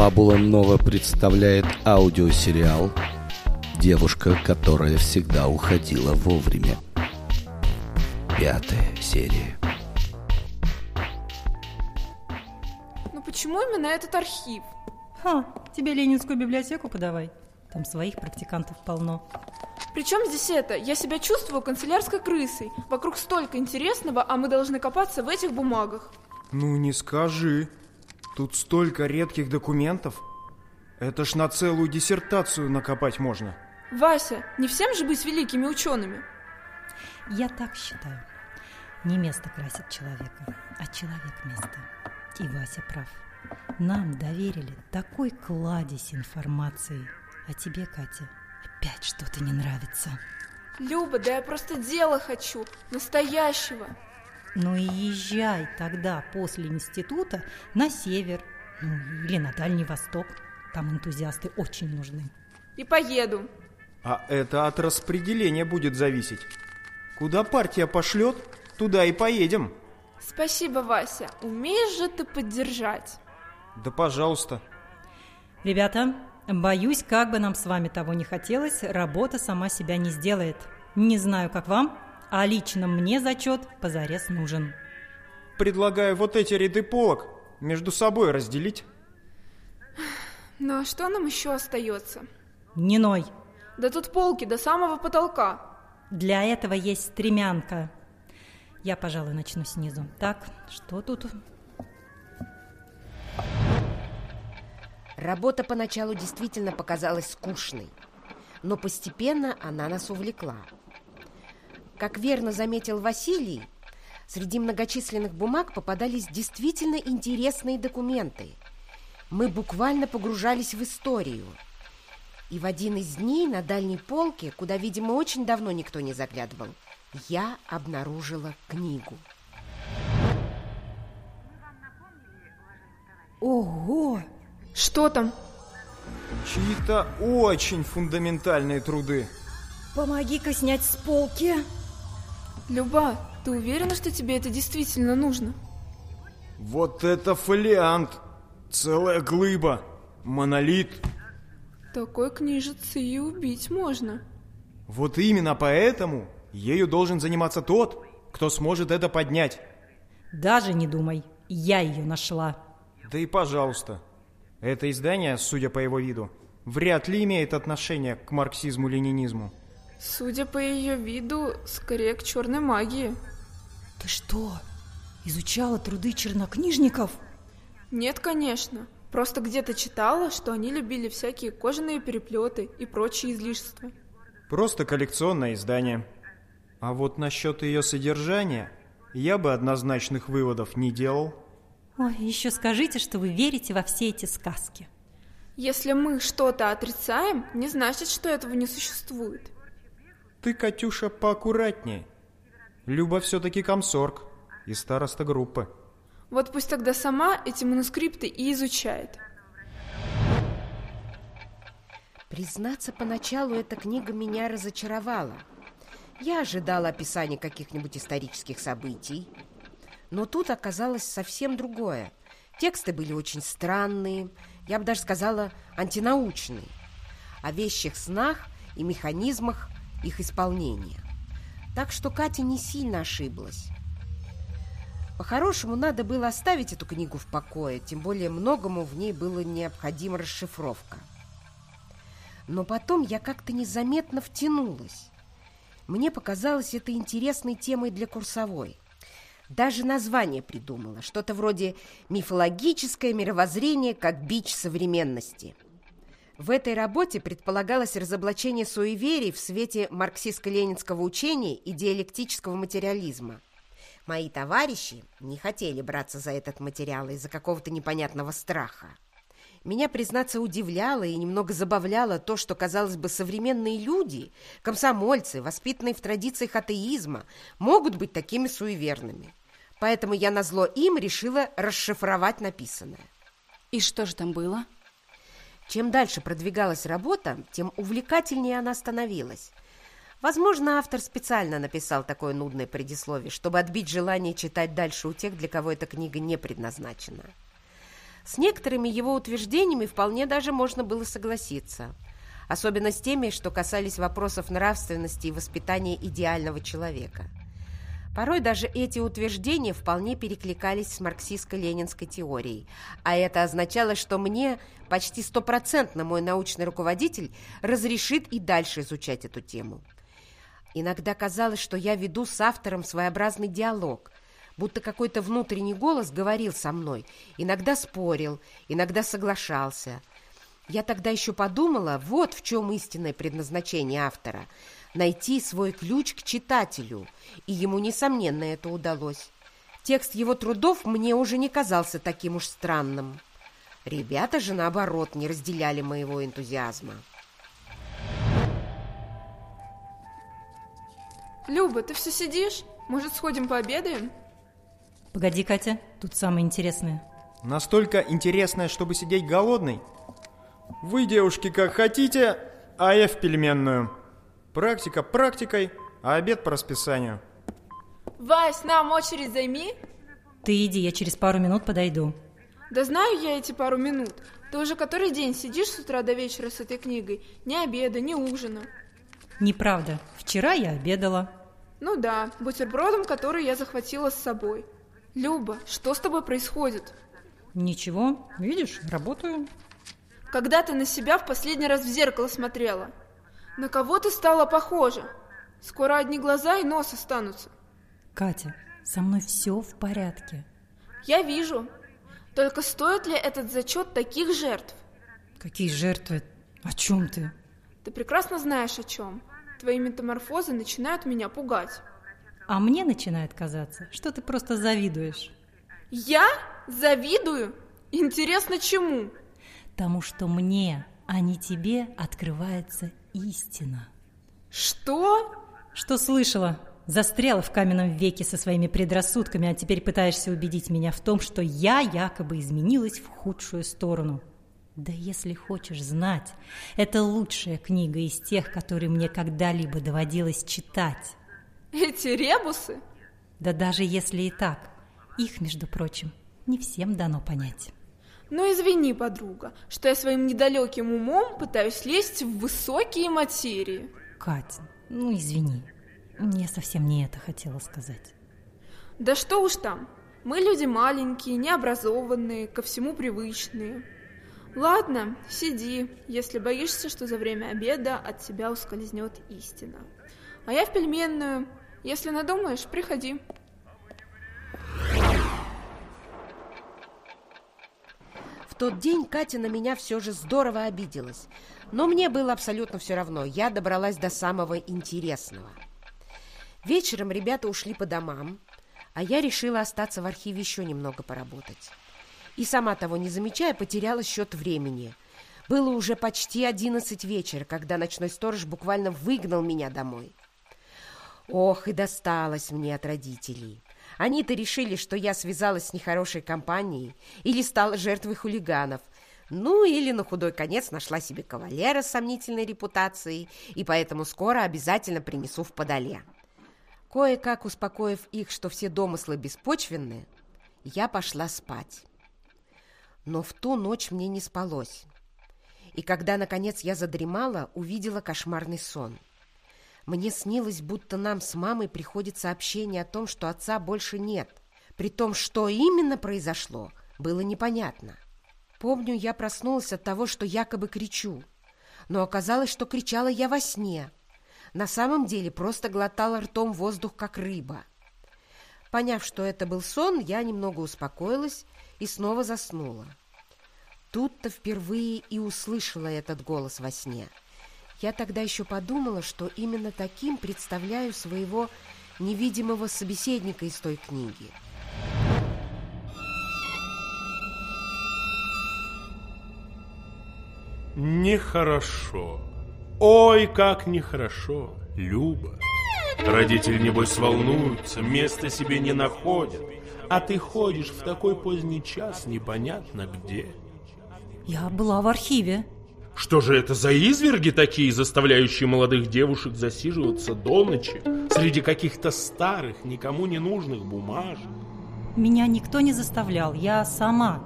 Фабула Нова представляет аудиосериал «Девушка, которая всегда уходила вовремя». Пятая серия. Ну почему именно этот архив? Ха, тебе Ленинскую библиотеку подавай. Там своих практикантов полно. Причем здесь это? Я себя чувствую канцелярской крысой. Вокруг столько интересного, а мы должны копаться в этих бумагах. Ну не скажи. Тут столько редких документов. Это ж на целую диссертацию накопать можно. Вася, не всем же быть великими учеными. Я так считаю. Не место красит человека, а человек место. И Вася прав. Нам доверили такой кладезь информации. А тебе, Катя, опять что-то не нравится. Люба, да я просто дело хочу. Настоящего. Ну и езжай тогда после института на север, ну или на Дальний Восток. Там энтузиасты очень нужны. И поеду. А это от распределения будет зависеть. Куда партия пошлет, туда и поедем. Спасибо, Вася. Умеешь же ты поддержать. Да пожалуйста. Ребята, боюсь, как бы нам с вами того не хотелось, работа сама себя не сделает. Не знаю, как вам, а лично мне зачет позарез нужен. Предлагаю вот эти ряды полок между собой разделить. Ну а что нам еще остается? Не ной. Да тут полки до самого потолка. Для этого есть стремянка. Я, пожалуй, начну снизу. Так, что тут? Работа поначалу действительно показалась скучной, но постепенно она нас увлекла. Как верно заметил Василий, среди многочисленных бумаг попадались действительно интересные документы. Мы буквально погружались в историю. И в один из дней на дальней полке, куда, видимо, очень давно никто не заглядывал, я обнаружила книгу. Ого! Что там? Чьи-то очень фундаментальные труды. Помоги-ка снять с полки. Люба, ты уверена, что тебе это действительно нужно? Вот это фолиант! Целая глыба! Монолит! Такой книжицы и убить можно. Вот именно поэтому ею должен заниматься тот, кто сможет это поднять. Даже не думай, я ее нашла. Да и пожалуйста. Это издание, судя по его виду, вряд ли имеет отношение к марксизму-ленинизму. Судя по ее виду, скорее к черной магии. Ты что, изучала труды чернокнижников? Нет, конечно. Просто где-то читала, что они любили всякие кожаные переплеты и прочие излишества. Просто коллекционное издание. А вот насчет ее содержания я бы однозначных выводов не делал. Ой, еще скажите, что вы верите во все эти сказки. Если мы что-то отрицаем, не значит, что этого не существует. Ты, Катюша, поаккуратнее. Люба все-таки комсорг и староста группы. Вот пусть тогда сама эти манускрипты и изучает. Признаться, поначалу эта книга меня разочаровала. Я ожидала описания каких-нибудь исторических событий, но тут оказалось совсем другое. Тексты были очень странные, я бы даже сказала, антинаучные. О вещих снах и механизмах их исполнения. Так что Катя не сильно ошиблась. По-хорошему, надо было оставить эту книгу в покое, тем более многому в ней было необходима расшифровка. Но потом я как-то незаметно втянулась. Мне показалось это интересной темой для курсовой. Даже название придумала, что-то вроде «Мифологическое мировоззрение как бич современности». В этой работе предполагалось разоблачение суеверий в свете марксистско-ленинского учения и диалектического материализма. Мои товарищи не хотели браться за этот материал из-за какого-то непонятного страха. Меня, признаться, удивляло и немного забавляло то, что, казалось бы, современные люди, комсомольцы, воспитанные в традициях атеизма, могут быть такими суеверными. Поэтому я назло им решила расшифровать написанное. И что же там было? Чем дальше продвигалась работа, тем увлекательнее она становилась. Возможно, автор специально написал такое нудное предисловие, чтобы отбить желание читать дальше у тех, для кого эта книга не предназначена. С некоторыми его утверждениями вполне даже можно было согласиться. Особенно с теми, что касались вопросов нравственности и воспитания идеального человека. Порой даже эти утверждения вполне перекликались с марксистско-ленинской теорией, а это означало, что мне почти стопроцентно мой научный руководитель разрешит и дальше изучать эту тему. Иногда казалось, что я веду с автором своеобразный диалог, будто какой-то внутренний голос говорил со мной, иногда спорил, иногда соглашался. Я тогда еще подумала, вот в чем истинное предназначение автора – найти свой ключ к читателю, и ему, несомненно, это удалось. Текст его трудов мне уже не казался таким уж странным. Ребята же, наоборот, не разделяли моего энтузиазма. Люба, ты все сидишь? Может, сходим пообедаем? Погоди, Катя, тут самое интересное. Настолько интересное, чтобы сидеть голодный? Вы, девушки, как хотите, а я в пельменную. Практика практикой, а обед по расписанию. Вась, нам очередь займи. Ты иди, я через пару минут подойду. Да знаю я эти пару минут. Ты уже который день сидишь с утра до вечера с этой книгой. Ни обеда, ни ужина. Неправда. Вчера я обедала. Ну да, бутербродом, который я захватила с собой. Люба, что с тобой происходит? Ничего, видишь, работаю. Когда ты на себя в последний раз в зеркало смотрела? На кого ты стала похожа? Скоро одни глаза и нос останутся. Катя, со мной все в порядке. Я вижу. Только стоит ли этот зачет таких жертв? Какие жертвы? О чем ты? Ты прекрасно знаешь о чем. Твои метаморфозы начинают меня пугать. А мне начинает казаться, что ты просто завидуешь. Я? Завидую? Интересно чему? Тому, что мне, а не тебе, открывается истина. Что? Что слышала? Застряла в каменном веке со своими предрассудками, а теперь пытаешься убедить меня в том, что я якобы изменилась в худшую сторону. Да если хочешь знать, это лучшая книга из тех, которые мне когда-либо доводилось читать. Эти ребусы? Да даже если и так, их, между прочим, не всем дано понять. Ну извини, подруга, что я своим недалеким умом пытаюсь лезть в высокие материи. Катя, ну извини, я совсем не это хотела сказать. Да что уж там, мы люди маленькие, необразованные, ко всему привычные. Ладно, сиди, если боишься, что за время обеда от тебя ускользнет истина. А я в пельменную. Если надумаешь, приходи. Тот день Катя на меня все же здорово обиделась. Но мне было абсолютно все равно. Я добралась до самого интересного. Вечером ребята ушли по домам, а я решила остаться в архиве еще немного поработать. И сама того не замечая, потеряла счет времени. Было уже почти одиннадцать вечера, когда ночной сторож буквально выгнал меня домой. Ох, и досталось мне от родителей. Они-то решили, что я связалась с нехорошей компанией или стала жертвой хулиганов. Ну, или на худой конец нашла себе кавалера с сомнительной репутацией, и поэтому скоро обязательно принесу в подоле. Кое-как успокоив их, что все домыслы беспочвенны, я пошла спать. Но в ту ночь мне не спалось. И когда, наконец, я задремала, увидела кошмарный сон – мне снилось, будто нам с мамой приходит сообщение о том, что отца больше нет. При том, что именно произошло, было непонятно. Помню, я проснулась от того, что якобы кричу. Но оказалось, что кричала я во сне. На самом деле просто глотала ртом воздух, как рыба. Поняв, что это был сон, я немного успокоилась и снова заснула. Тут-то впервые и услышала этот голос во сне — я тогда еще подумала, что именно таким представляю своего невидимого собеседника из той книги. Нехорошо. Ой, как нехорошо, Люба. Родители, небось, волнуются, места себе не находят. А ты ходишь в такой поздний час непонятно где. Я была в архиве. Что же это за изверги такие, заставляющие молодых девушек засиживаться до ночи среди каких-то старых, никому не нужных бумажек? Меня никто не заставлял, я сама.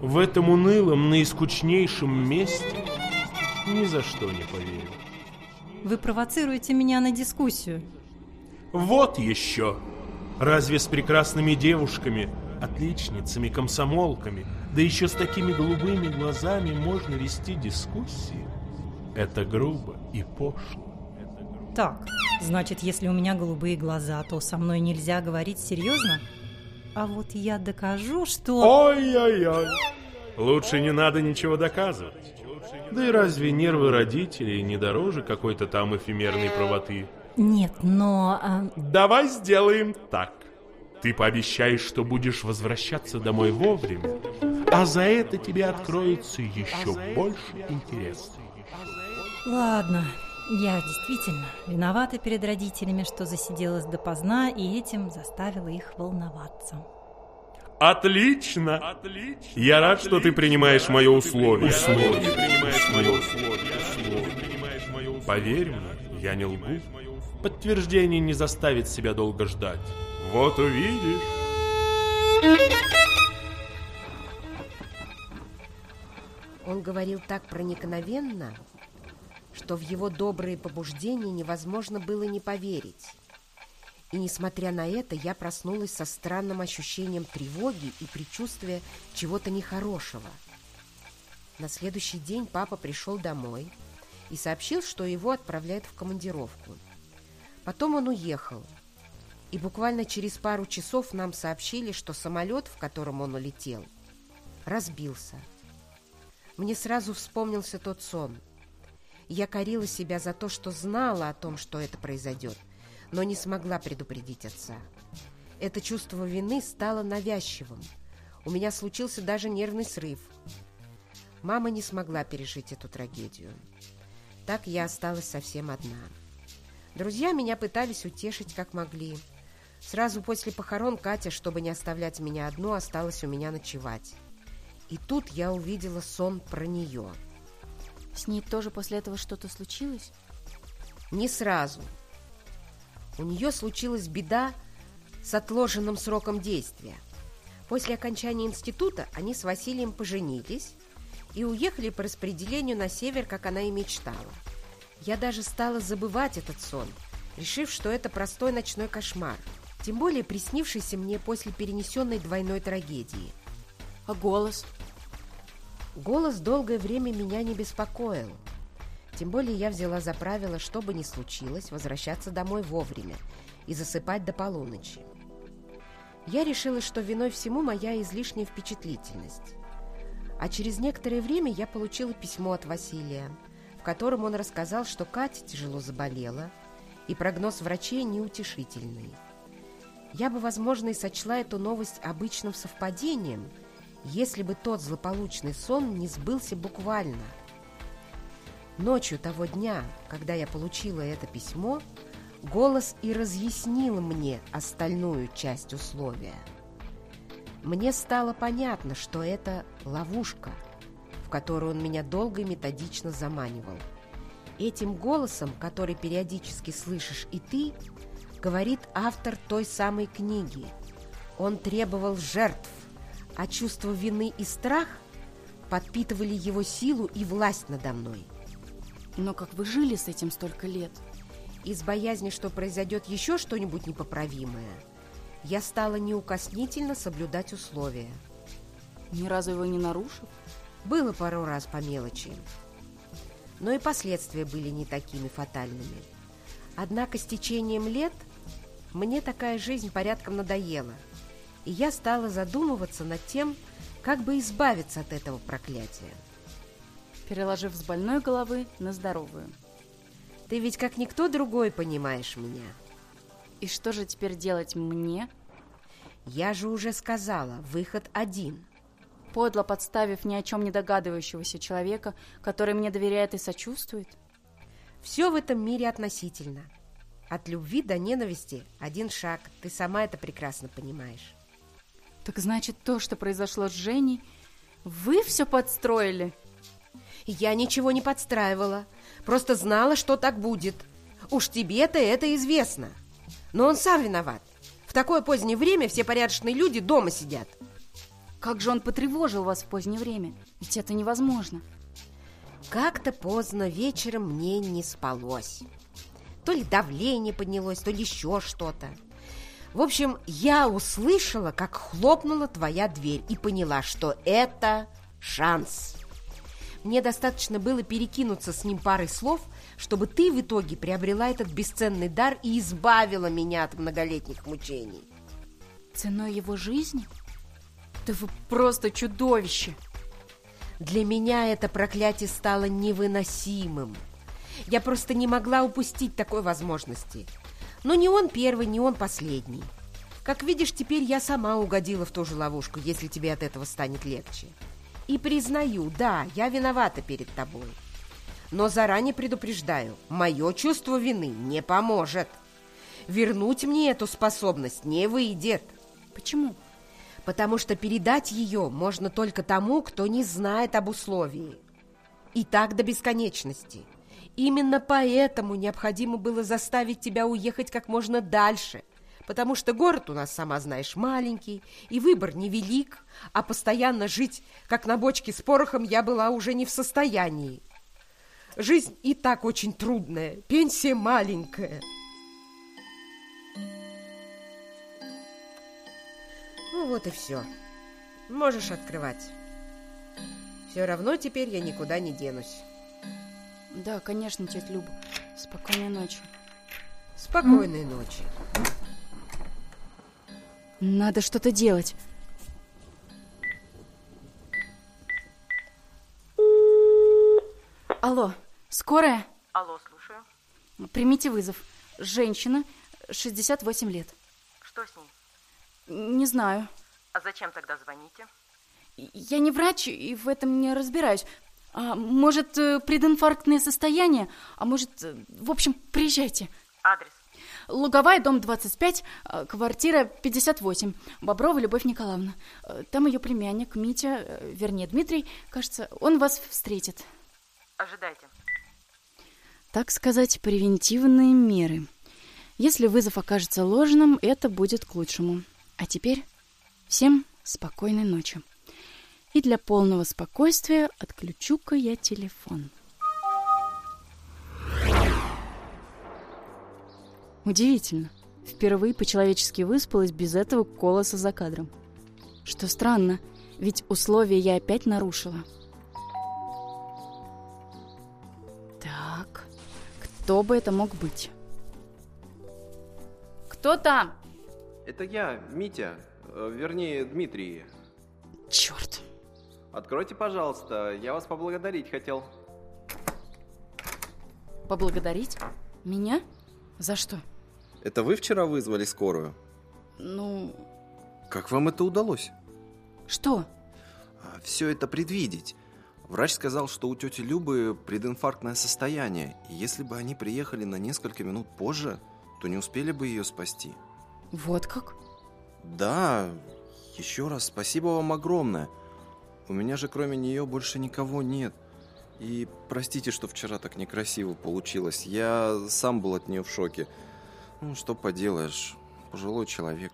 в этом унылом, наискучнейшем месте ни за что не поверю. Вы провоцируете меня на дискуссию. Вот еще! Разве с прекрасными девушками, отличницами, комсомолками, да еще с такими голубыми глазами можно вести дискуссии? Это грубо и пошло. Так, значит, если у меня голубые глаза, то со мной нельзя говорить серьезно? А вот я докажу, что... Ой-ой-ой! Лучше не надо ничего доказывать. Да и разве нервы родителей не дороже какой-то там эфемерной правоты? Нет, но... а, Давай сделаем так. Ты пообещаешь, что будешь возвращаться домой вовремя, а за это тебе откроется еще больше интереса. Ладно, я действительно виновата перед родителями, что засиделась допоздна и этим заставила их волноваться. Отлично! Отлично! Я рад, что ты принимаешь мое условие. Условие. принимаешь мое условие. Поверь мне, я не лгу. Подтверждение не заставит себя долго ждать. Вот увидишь. Он говорил так проникновенно, что в его добрые побуждения невозможно было не поверить. И несмотря на это, я проснулась со странным ощущением тревоги и предчувствия чего-то нехорошего. На следующий день папа пришел домой и сообщил, что его отправляют в командировку. Потом он уехал, и буквально через пару часов нам сообщили, что самолет, в котором он улетел, разбился. Мне сразу вспомнился тот сон. Я корила себя за то, что знала о том, что это произойдет, но не смогла предупредить отца. Это чувство вины стало навязчивым. У меня случился даже нервный срыв. Мама не смогла пережить эту трагедию. Так я осталась совсем одна. Друзья меня пытались утешить как могли. Сразу после похорон Катя, чтобы не оставлять меня одну, осталась у меня ночевать. И тут я увидела сон про нее. С ней тоже после этого что-то случилось? Не сразу. У нее случилась беда с отложенным сроком действия. После окончания института они с Василием поженились и уехали по распределению на север, как она и мечтала. Я даже стала забывать этот сон, решив, что это простой ночной кошмар, тем более приснившийся мне после перенесенной двойной трагедии. А голос? Голос долгое время меня не беспокоил. Тем более я взяла за правило, что бы ни случилось, возвращаться домой вовремя и засыпать до полуночи. Я решила, что виной всему моя излишняя впечатлительность. А через некоторое время я получила письмо от Василия, в котором он рассказал, что Катя тяжело заболела, и прогноз врачей неутешительный. Я бы, возможно, и сочла эту новость обычным совпадением, если бы тот злополучный сон не сбылся буквально. Ночью того дня, когда я получила это письмо, голос и разъяснил мне остальную часть условия. Мне стало понятно, что это ловушка, в которую он меня долго и методично заманивал. Этим голосом, который периодически слышишь и ты, говорит автор той самой книги. Он требовал жертв, а чувство вины и страх подпитывали его силу и власть надо мной. Но как вы жили с этим столько лет? Из боязни, что произойдет еще что-нибудь непоправимое, я стала неукоснительно соблюдать условия. Ни разу его не нарушив? Было пару раз по мелочи. Но и последствия были не такими фатальными. Однако с течением лет мне такая жизнь порядком надоела, и я стала задумываться над тем, как бы избавиться от этого проклятия. Переложив с больной головы на здоровую. Ты ведь как никто другой понимаешь меня. И что же теперь делать мне? Я же уже сказала, выход один. Подло подставив ни о чем не догадывающегося человека, который мне доверяет и сочувствует? Все в этом мире относительно. От любви до ненависти один шаг. Ты сама это прекрасно понимаешь. Так значит, то, что произошло с Женей, вы все подстроили? Я ничего не подстраивала. Просто знала, что так будет. Уж тебе-то это известно. Но он сам виноват. В такое позднее время все порядочные люди дома сидят. Как же он потревожил вас в позднее время? Ведь это невозможно. Как-то поздно вечером мне не спалось. То ли давление поднялось, то ли еще что-то. В общем, я услышала, как хлопнула твоя дверь и поняла, что это шанс. Мне достаточно было перекинуться с ним парой слов, чтобы ты в итоге приобрела этот бесценный дар и избавила меня от многолетних мучений. Ценой его жизни? Да вы просто чудовище! Для меня это проклятие стало невыносимым. Я просто не могла упустить такой возможности. Но не он первый, не он последний. Как видишь, теперь я сама угодила в ту же ловушку, если тебе от этого станет легче. И признаю, да, я виновата перед тобой. Но заранее предупреждаю, мое чувство вины не поможет. Вернуть мне эту способность не выйдет. Почему? Потому что передать ее можно только тому, кто не знает об условии. И так до бесконечности. Именно поэтому необходимо было заставить тебя уехать как можно дальше, потому что город у нас, сама знаешь, маленький, и выбор невелик, а постоянно жить, как на бочке с порохом, я была уже не в состоянии. Жизнь и так очень трудная, пенсия маленькая. Ну вот и все. Можешь открывать. Все равно теперь я никуда не денусь. Да, конечно, тетя Люба. Спокойной ночи. Спокойной ночи. Надо что-то делать. Алло, скорая? Алло, слушаю. Примите вызов. Женщина, 68 лет. Что с ней? Не знаю. А зачем тогда звоните? Я не врач и в этом не разбираюсь. А, может, э, прединфарктное состояние? А может, э, в общем, приезжайте. Адрес? Луговая, дом 25, э, квартира 58. Боброва Любовь Николаевна. Там ее племянник Митя, вернее, Дмитрий, кажется, он вас встретит. Ожидайте. Так сказать, превентивные меры. Если вызов окажется ложным, это будет к лучшему. А теперь всем спокойной ночи. И для полного спокойствия отключу-ка я телефон. Удивительно. Впервые по-человечески выспалась без этого колоса за кадром. Что странно, ведь условия я опять нарушила. Так, кто бы это мог быть? Кто там? Это я, Митя, э, вернее, Дмитрий. Черт. Откройте, пожалуйста, я вас поблагодарить хотел. Поблагодарить? Меня? За что? Это вы вчера вызвали скорую? Ну... Как вам это удалось? Что? Все это предвидеть. Врач сказал, что у тети Любы прединфарктное состояние, и если бы они приехали на несколько минут позже, то не успели бы ее спасти. Вот как? Да, еще раз спасибо вам огромное. У меня же кроме нее больше никого нет. И простите, что вчера так некрасиво получилось. Я сам был от нее в шоке. Ну, что поделаешь, пожилой человек.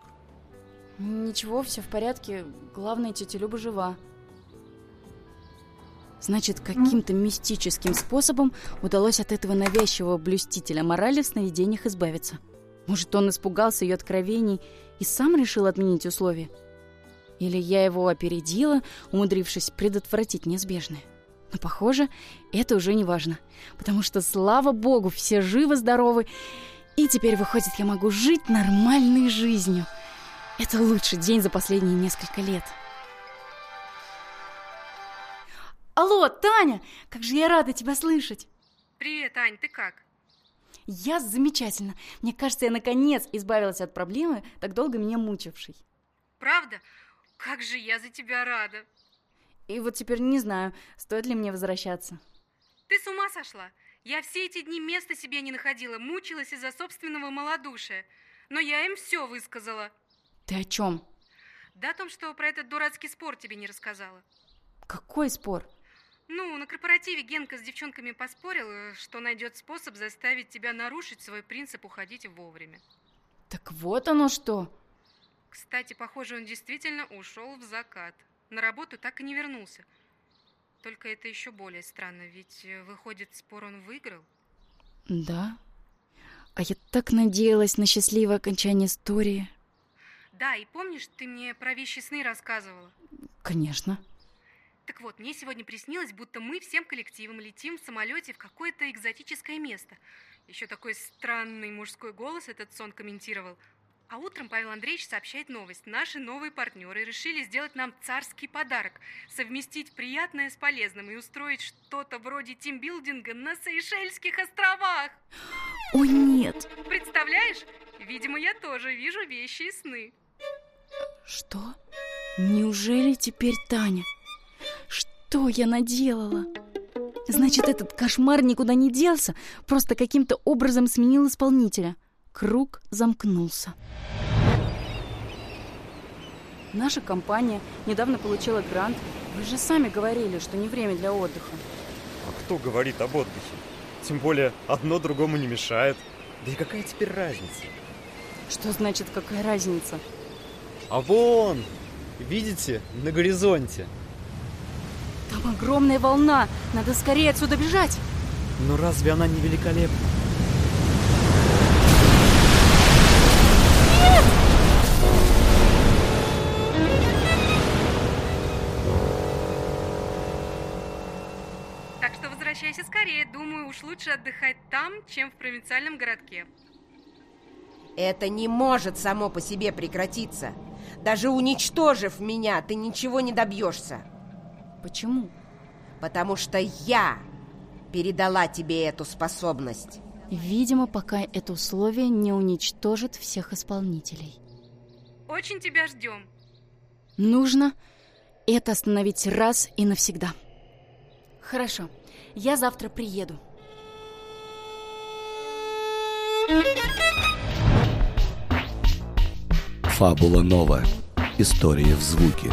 Ничего, все в порядке. Главное, тетя Люба жива. Значит, каким-то мистическим способом удалось от этого навязчивого блюстителя морали в сновидениях избавиться. Может, он испугался ее откровений и сам решил отменить условия? Или я его опередила, умудрившись предотвратить неизбежное? Но, похоже, это уже не важно, потому что, слава богу, все живы-здоровы, и теперь, выходит, я могу жить нормальной жизнью. Это лучший день за последние несколько лет. Алло, Таня! Как же я рада тебя слышать! Привет, Ань, ты как? Я замечательно. Мне кажется, я наконец избавилась от проблемы, так долго меня мучившей. Правда? Как же я за тебя рада. И вот теперь не знаю, стоит ли мне возвращаться. Ты с ума сошла? Я все эти дни места себе не находила, мучилась из-за собственного малодушия. Но я им все высказала. Ты о чем? Да о том, что про этот дурацкий спор тебе не рассказала. Какой спор? Ну, на корпоративе Генка с девчонками поспорил, что найдет способ заставить тебя нарушить свой принцип уходить вовремя. Так вот оно что. Кстати, похоже, он действительно ушел в закат. на работу так и не вернулся. Только это еще более странно, ведь, э, выходит, спор он выиграл. Да? А я так надеялась на счастливое окончание истории. Да, и помнишь, ты мне про вещи сны рассказывала? Конечно. Так вот, мне сегодня приснилось, будто мы всем коллективом летим в самолете в какое-то экзотическое место. Еще такой странный мужской голос этот сон комментировал. А утром Павел Андреевич сообщает новость. Наши новые партнеры решили сделать нам царский подарок. Совместить приятное с полезным и устроить что-то вроде тимбилдинга на Сейшельских островах. О, нет! Представляешь? Видимо, я тоже вижу вещи и сны. Что? Неужели теперь Таня? Что я наделала? Значит, этот кошмар никуда не делся, просто каким-то образом сменил исполнителя. Круг замкнулся. Наша компания недавно получила грант. Вы же сами говорили, что не время для отдыха. А кто говорит об отдыхе? Тем более, одно другому не мешает. Да и какая теперь разница? Что значит, какая разница? А вон, видите, на горизонте. Там огромная волна. Надо скорее отсюда бежать. Но разве она не великолепна? Думаю, уж лучше отдыхать там, чем в провинциальном городке. Это не может само по себе прекратиться. Даже уничтожив меня, ты ничего не добьешься. Почему? Потому что я передала тебе эту способность. Видимо, пока это условие не уничтожит всех исполнителей. Очень тебя ждем. Нужно это остановить раз и навсегда. Хорошо, я завтра приеду. Фабула Нова. История в звуке.